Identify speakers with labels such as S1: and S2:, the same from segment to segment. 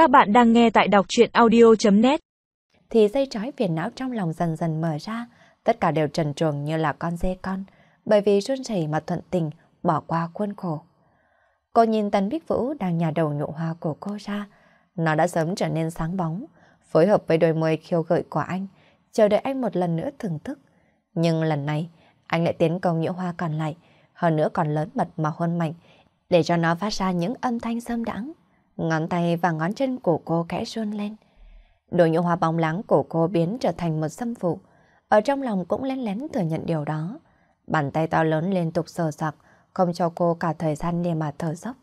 S1: Các bạn đang nghe tại đọc chuyện audio.net
S2: Thì dây trói phiền não trong lòng dần dần mở ra, tất cả đều trần truồng như là con dê con, bởi vì run rẩy mà thuận tình, bỏ qua khuôn khổ. Cô nhìn Tần Bích Vũ đang nhà đầu nhụ hoa của cô ra, nó đã sớm trở nên sáng bóng, phối hợp với đôi môi khiêu gợi của anh, chờ đợi anh một lần nữa thưởng thức. Nhưng lần này, anh lại tiến công nhũ hoa còn lại, hơn nữa còn lớn mật mà hôn mạnh, để cho nó phát ra những âm thanh sâm đãng. Ngón tay và ngón chân của cô khẽ run lên. Đôi nhũ hoa bóng láng của cô biến trở thành một xâm phụ. Ở trong lòng cũng lén lén thừa nhận điều đó. Bàn tay to lớn liên tục sờ sọc, không cho cô cả thời gian để mà thở dốc.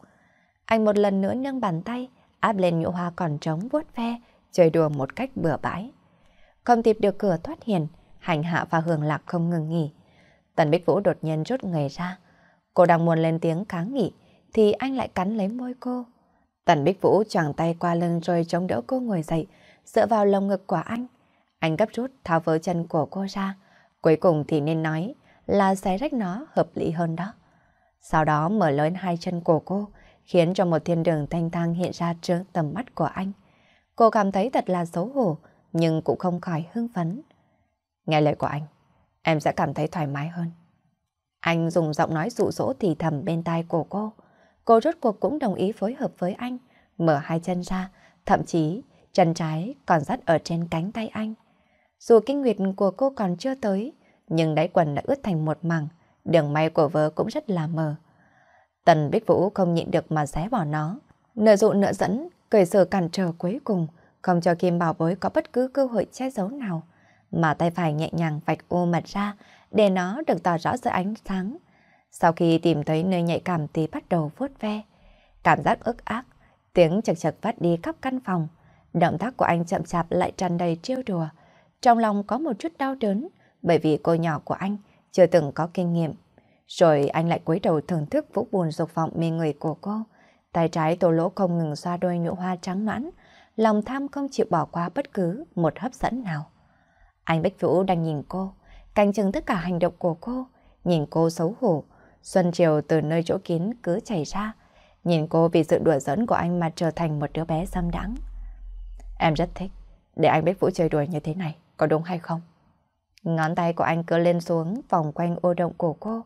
S2: Anh một lần nữa nâng bàn tay, áp lên nhũ hoa còn trống vuốt ve, chơi đùa một cách bừa bãi. Không tìm được cửa thoát hiền, hành hạ và hưởng lạc không ngừng nghỉ. Tần Bích Vũ đột nhiên rút người ra. Cô đang muốn lên tiếng kháng nghị, thì anh lại cắn lấy môi cô. Tần Bích Vũ choàng tay qua lưng rồi chống đỡ cô ngồi dậy, dựa vào lồng ngực của anh. Anh gấp rút tháo vỡ chân của cô ra. Cuối cùng thì nên nói là xé rách nó hợp lý hơn đó. Sau đó mở lớn hai chân của cô, khiến cho một thiên đường thanh thang hiện ra trước tầm mắt của anh. Cô cảm thấy thật là xấu hổ, nhưng cũng không khỏi hưng phấn. Nghe lời của anh, em sẽ cảm thấy thoải mái hơn. Anh dùng giọng nói dụ dỗ thì thầm bên tai của cô. Cô rốt cuộc cũng đồng ý phối hợp với anh, mở hai chân ra, thậm chí chân trái còn dắt ở trên cánh tay anh. Dù kinh nguyệt của cô còn chưa tới, nhưng đáy quần đã ướt thành một mảng, đường may của vợ cũng rất là mờ. Tần Bích Vũ không nhịn được mà xé bỏ nó. Nợ dụ nợ dẫn, cởi sở cản trở cuối cùng, không cho Kim Bảo Bối có bất cứ cơ hội che giấu nào. Mà tay phải nhẹ nhàng vạch ô mặt ra, để nó được tỏ rõ dưới ánh sáng. Sau khi tìm thấy nơi nhạy cảm thì bắt đầu vuốt ve. Cảm giác ức ác, tiếng chật chật phát đi khắp căn phòng. Động tác của anh chậm chạp lại tràn đầy trêu đùa. Trong lòng có một chút đau đớn, bởi vì cô nhỏ của anh chưa từng có kinh nghiệm. Rồi anh lại cúi đầu thưởng thức vũ buồn dục vọng mê người của cô. Tay trái tổ lỗ không ngừng xoa đôi nhũ hoa trắng noãn, lòng tham không chịu bỏ qua bất cứ một hấp dẫn nào. Anh Bách Vũ đang nhìn cô, canh chừng tất cả hành động của cô, nhìn cô xấu hổ. Xuân chiều từ nơi chỗ kín cứ chảy ra, nhìn cô vì sự đùa giỡn của anh mà trở thành một đứa bé xâm đắng. Em rất thích, để anh biết Vũ chơi đùa như thế này, có đúng hay không? Ngón tay của anh cứ lên xuống vòng quanh ô động của cô,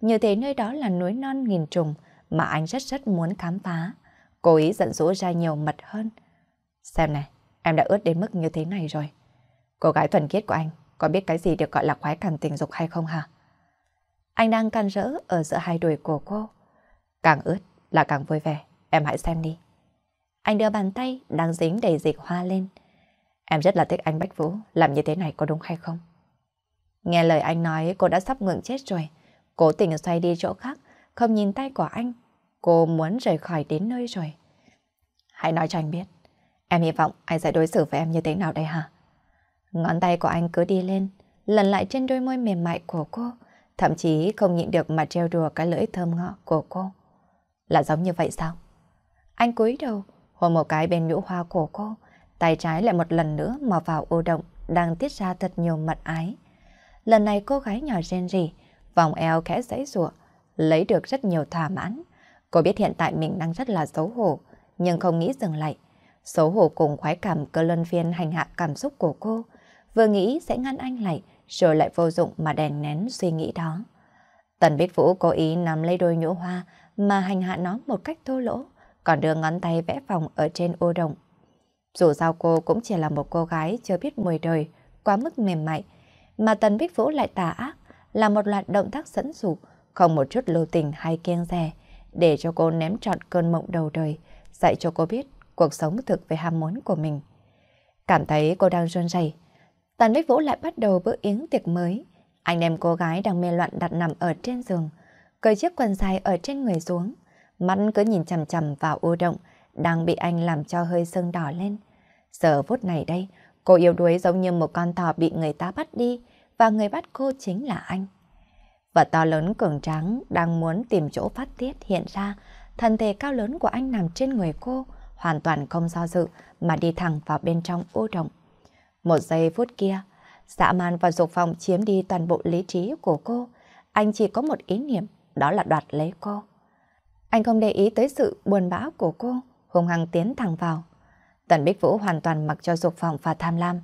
S2: như thế nơi đó là núi non nghìn trùng mà anh rất rất muốn khám phá. Cố ý dẫn dỗ ra nhiều mật hơn. Xem này, em đã ướt đến mức như thế này rồi. Cô gái thuần khiết của anh có biết cái gì được gọi là khoái cảm tình dục hay không hả? Anh đang can rỡ ở giữa hai đùi của cô. Càng ướt là càng vui vẻ, em hãy xem đi. Anh đưa bàn tay đang dính đầy dịch hoa lên. Em rất là thích anh Bách Vũ, làm như thế này có đúng hay không? Nghe lời anh nói cô đã sắp ngượng chết rồi. Cố tình xoay đi chỗ khác, không nhìn tay của anh. Cô muốn rời khỏi đến nơi rồi. Hãy nói cho anh biết. Em hy vọng anh sẽ đối xử với em như thế nào đây hả? Ngón tay của anh cứ đi lên, lần lại trên đôi môi mềm mại của cô, thậm chí không nhịn được mà treo đùa cái lưỡi thơm ngọ của cô. Là giống như vậy sao? Anh cúi đầu, hôn một cái bên nhũ hoa của cô, tay trái lại một lần nữa mò vào ô động, đang tiết ra thật nhiều mật ái. Lần này cô gái nhỏ rên rỉ, vòng eo khẽ giãy giụa, lấy được rất nhiều thỏa mãn. Cô biết hiện tại mình đang rất là xấu hổ, nhưng không nghĩ dừng lại. Xấu hổ cùng khoái cảm cơ luân phiên hành hạ cảm xúc của cô, vừa nghĩ sẽ ngăn anh lại, rồi lại vô dụng mà đèn nén suy nghĩ đó. Tần Bích Vũ cố ý nắm lấy đôi nhũ hoa mà hành hạ nó một cách thô lỗ, còn đưa ngón tay vẽ vòng ở trên ô đồng. Dù sao cô cũng chỉ là một cô gái chưa biết mùi đời, quá mức mềm mại, mà Tần Bích Vũ lại tà ác, là một loạt động tác dẫn dụ, không một chút lưu tình hay kiêng dè, để cho cô ném trọn cơn mộng đầu đời, dạy cho cô biết cuộc sống thực về ham muốn của mình. Cảm thấy cô đang run rẩy, Tần Bích Vũ lại bắt đầu bữa yến tiệc mới. Anh đem cô gái đang mê loạn đặt nằm ở trên giường, cởi chiếc quần dài ở trên người xuống, mắt cứ nhìn chằm chằm vào ô động, đang bị anh làm cho hơi sưng đỏ lên. Giờ phút này đây, cô yếu đuối giống như một con thỏ bị người ta bắt đi, và người bắt cô chính là anh. Và to lớn cường tráng đang muốn tìm chỗ phát tiết hiện ra, thân thể cao lớn của anh nằm trên người cô, hoàn toàn không do dự mà đi thẳng vào bên trong ô động. Một giây phút kia, dã man và dục vọng chiếm đi toàn bộ lý trí của cô. Anh chỉ có một ý niệm, đó là đoạt lấy cô. Anh không để ý tới sự buồn bã của cô, hùng hăng tiến thẳng vào. Tần Bích Vũ hoàn toàn mặc cho dục vọng và tham lam.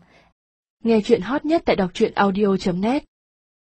S3: Nghe chuyện hot nhất tại đọc truyện audio.net